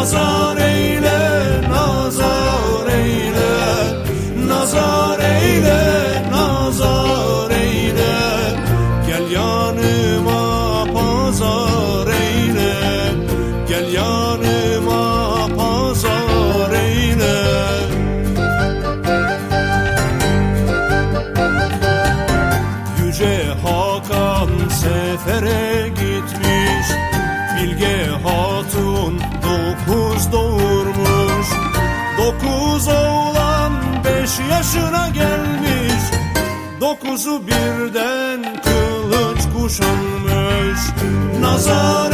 Nazar eyle, nazar eyle. Nazar eyle, nazar eyle. Gel yanıma pazar eyle. Gel yanıma pazar eyle. Yüce Hakan sefere gitmiş Bilge Hatun yaşına gelmiş. Dokuzu birden kılıç kuşanmış. Nazar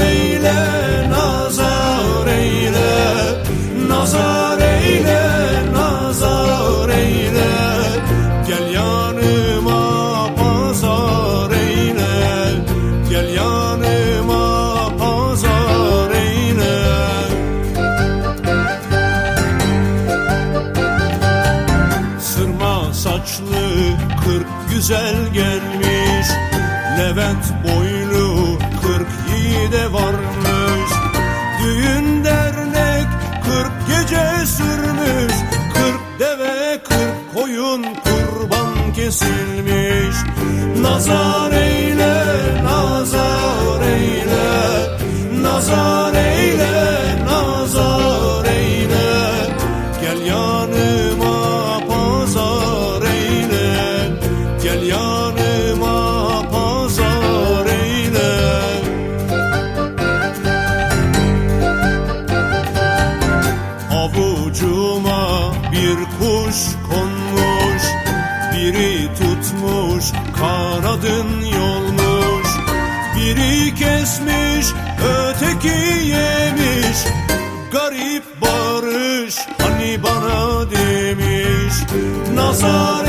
saçlı kırk güzel gelmiş. Levent boylu kırk yiğide varmış. Düğün dernek kırk gece sürmüş. Kırk deve kırk koyun kurban kesilmiş. Nazar bir kuş konmuş Biri tutmuş kanadın yolmuş. Biri kesmiş öteki yemiş. Garip barış hani bana demiş. Nazar